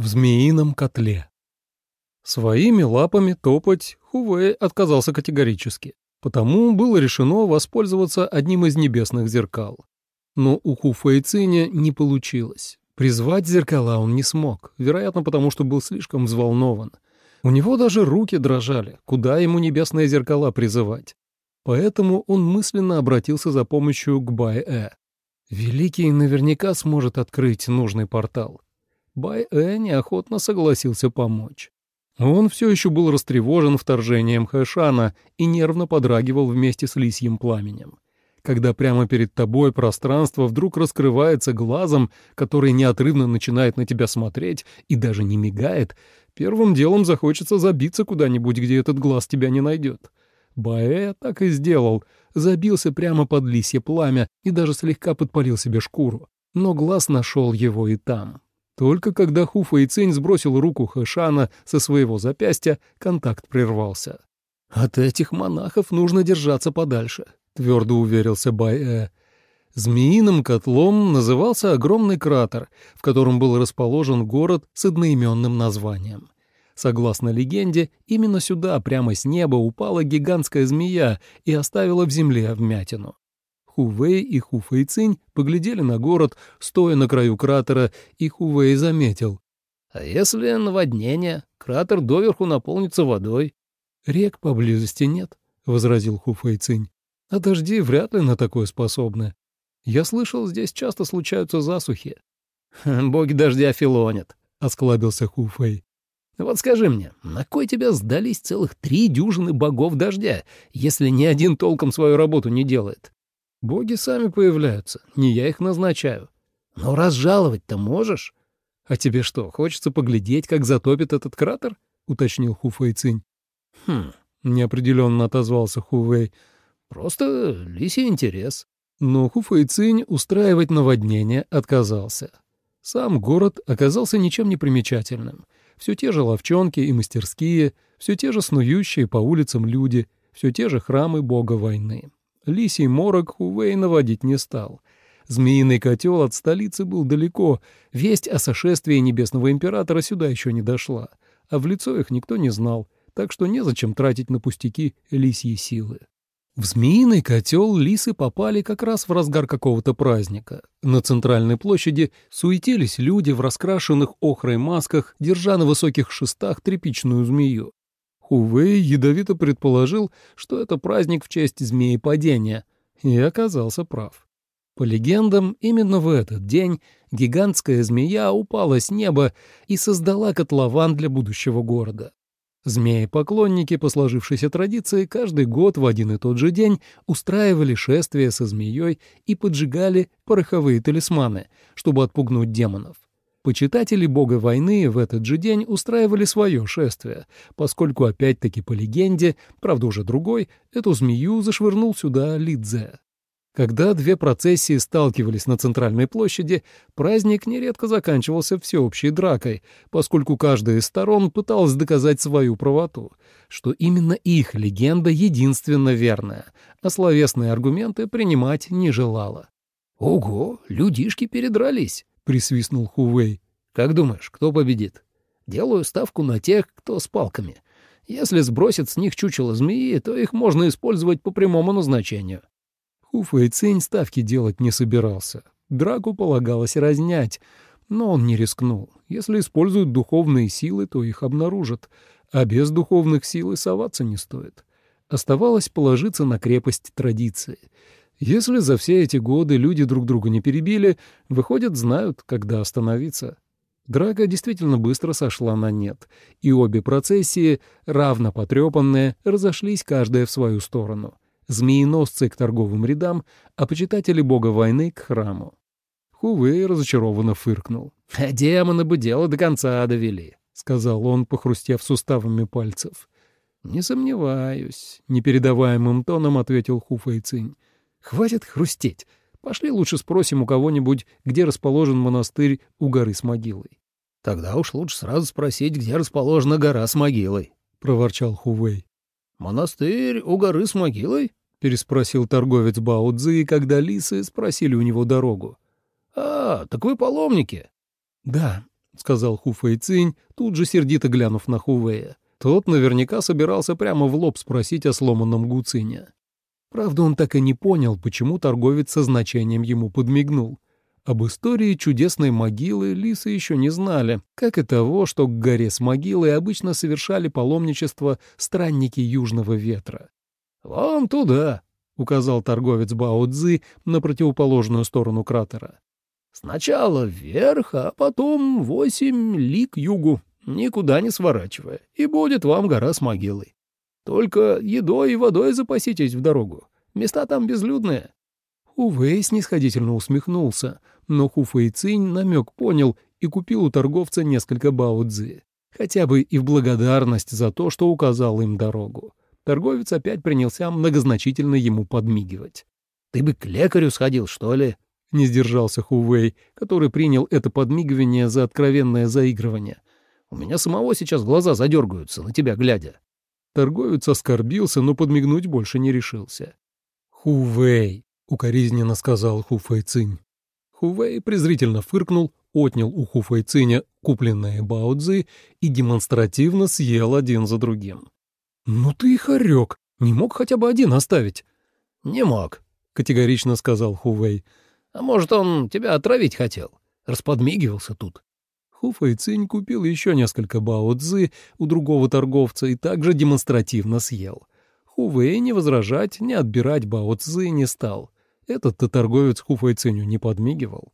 в змеином котле. Своими лапами топать Хувей отказался категорически, потому было решено воспользоваться одним из небесных зеркал. Но у Хуфейциня не получилось. Призвать зеркала он не смог, вероятно, потому что был слишком взволнован. У него даже руки дрожали, куда ему небесные зеркала призывать. Поэтому он мысленно обратился за помощью к Бай-Э. Великий наверняка сможет открыть нужный портал. Бай-Э неохотно согласился помочь. Он все еще был растревожен вторжением Хэшана и нервно подрагивал вместе с лисьим пламенем. Когда прямо перед тобой пространство вдруг раскрывается глазом, который неотрывно начинает на тебя смотреть и даже не мигает, первым делом захочется забиться куда-нибудь, где этот глаз тебя не найдет. Баэ так и сделал, забился прямо под лисье пламя и даже слегка подпалил себе шкуру. Но глаз нашел его и там. Только когда Хуфа и Цинь сбросил руку Хэшана со своего запястья, контакт прервался. «От этих монахов нужно держаться подальше», — твердо уверился Бай-Э. Змеиным котлом назывался огромный кратер, в котором был расположен город с одноименным названием. Согласно легенде, именно сюда, прямо с неба, упала гигантская змея и оставила в земле вмятину. Хувей и Хуфэйцинь поглядели на город, стоя на краю кратера, и Хувей заметил. «А если наводнение, кратер доверху наполнится водой?» «Рек поблизости нет», — возразил Хуфэйцинь. «А дожди вряд ли на такое способны. Я слышал, здесь часто случаются засухи». «Боги дождя филонят», — осклабился Хуфэй. «Вот скажи мне, на кой тебя сдались целых три дюжины богов дождя, если ни один толком свою работу не делает?» Боги сами появляются, не я их назначаю. Но разжаловать-то можешь? А тебе что, хочется поглядеть, как затопит этот кратер? уточнил Хуфэй Цинь. Хм, неопределенно отозвался Хувей. Просто лисий интерес. Но Хуфэй Цинь устраивать наводнение отказался. Сам город оказался ничем не примечательным. Все те же ловчонки и мастерские, все те же снующие по улицам люди, все те же храмы бога войны. Лисий морок Хувей наводить не стал. Змеиный котел от столицы был далеко, весть о сошествии небесного императора сюда еще не дошла, а в лицо их никто не знал, так что незачем тратить на пустяки лисьи силы. В Змеиный котел лисы попали как раз в разгар какого-то праздника. На центральной площади суетились люди в раскрашенных охрой масках, держа на высоких шестах тряпичную змею. Хувей ядовито предположил, что это праздник в честь змеи падения, и оказался прав. По легендам, именно в этот день гигантская змея упала с неба и создала котлован для будущего города. Змеи-поклонники по сложившейся традиции каждый год в один и тот же день устраивали шествие со змеей и поджигали пороховые талисманы, чтобы отпугнуть демонов. Почитатели бога войны в этот же день устраивали свое шествие, поскольку опять-таки по легенде, правда уже другой, эту змею зашвырнул сюда Лидзе. Когда две процессии сталкивались на центральной площади, праздник нередко заканчивался всеобщей дракой, поскольку каждая из сторон пыталась доказать свою правоту, что именно их легенда единственно верная, а словесные аргументы принимать не желала. «Ого, людишки передрались!» — присвистнул Хувей. «Как думаешь, кто победит? Делаю ставку на тех, кто с палками. Если сбросят с них чучело змеи, то их можно использовать по прямому назначению». Хуфэй Цинь ставки делать не собирался. Драку полагалось разнять, но он не рискнул. Если используют духовные силы, то их обнаружат, а без духовных сил и соваться не стоит. Оставалось положиться на крепость традиции — если за все эти годы люди друг друга не перебили, выходят, знают, когда остановиться. Драка действительно быстро сошла на нет, и обе процессии, равно потрепанные, разошлись каждая в свою сторону. Змееносцы к торговым рядам, а почитатели бога войны к храму. Хувей разочарованно фыркнул. «А демоны бы дело до конца довели», — сказал он, похрустев суставами пальцев. «Не сомневаюсь», — непередаваемым тоном ответил Хуфэй Цинь. Хватит хрустеть. Пошли лучше спросим у кого-нибудь, где расположен монастырь у горы с могилой. — Тогда уж лучше сразу спросить, где расположена гора с могилой, — проворчал Хувей. — Монастырь у горы с могилой? — переспросил торговец Бао Цзи, когда лисы спросили у него дорогу. — А, так вы паломники? — Да. сказал Ху Фэйцинь, тут же сердито глянув на Хувея. Тот наверняка собирался прямо в лоб спросить о сломанном гуцине. Правда, он так и не понял, почему торговец со значением ему подмигнул. Об истории чудесной могилы лисы еще не знали, как и того, что к горе с могилой обычно совершали паломничество странники Южного ветра. «Вон туда», — указал торговец Бао Цзы на противоположную сторону кратера. «Сначала вверх, а потом восемь ли к югу, никуда не сворачивая, и будет вам гора с могилой. Только едой и водой запаситесь в дорогу. Места там безлюдные». Увей снисходительно усмехнулся, но Хуфэйцинь намек понял и купил у торговца несколько баудзи, хотя бы и в благодарность за то, что указал им дорогу. Торговец опять принялся многозначительно ему подмигивать. «Ты бы к лекарю сходил, что ли?» — не сдержался Хувей, который принял это подмигивание за откровенное заигрывание. «У меня самого сейчас глаза задергаются, на тебя глядя». Торговец оскорбился, но подмигнуть больше не решился. «Хувей!» — укоризненно сказал Хуфэй Цинь. Хувей презрительно фыркнул, отнял у Хуфэй Циня купленные баудзы и демонстративно съел один за другим. «Ну ты и хорек! Не мог хотя бы один оставить?» «Не мог», — категорично сказал Хувей. «А может, он тебя отравить хотел? Расподмигивался тут». Цинь купил еще несколько бао-цзы у другого торговца и также демонстративно съел. Хувей не возражать, не отбирать бао-цзы не стал. Этот-то торговец Циню не подмигивал.